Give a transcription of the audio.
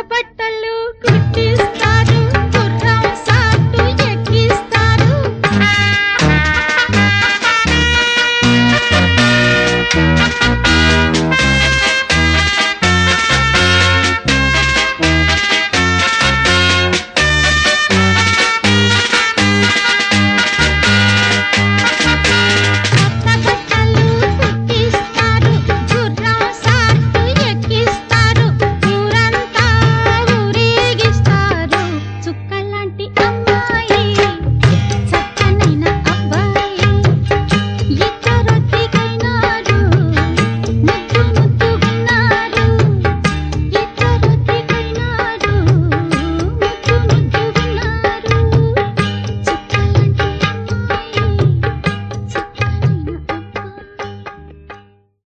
பாடப்பட்ட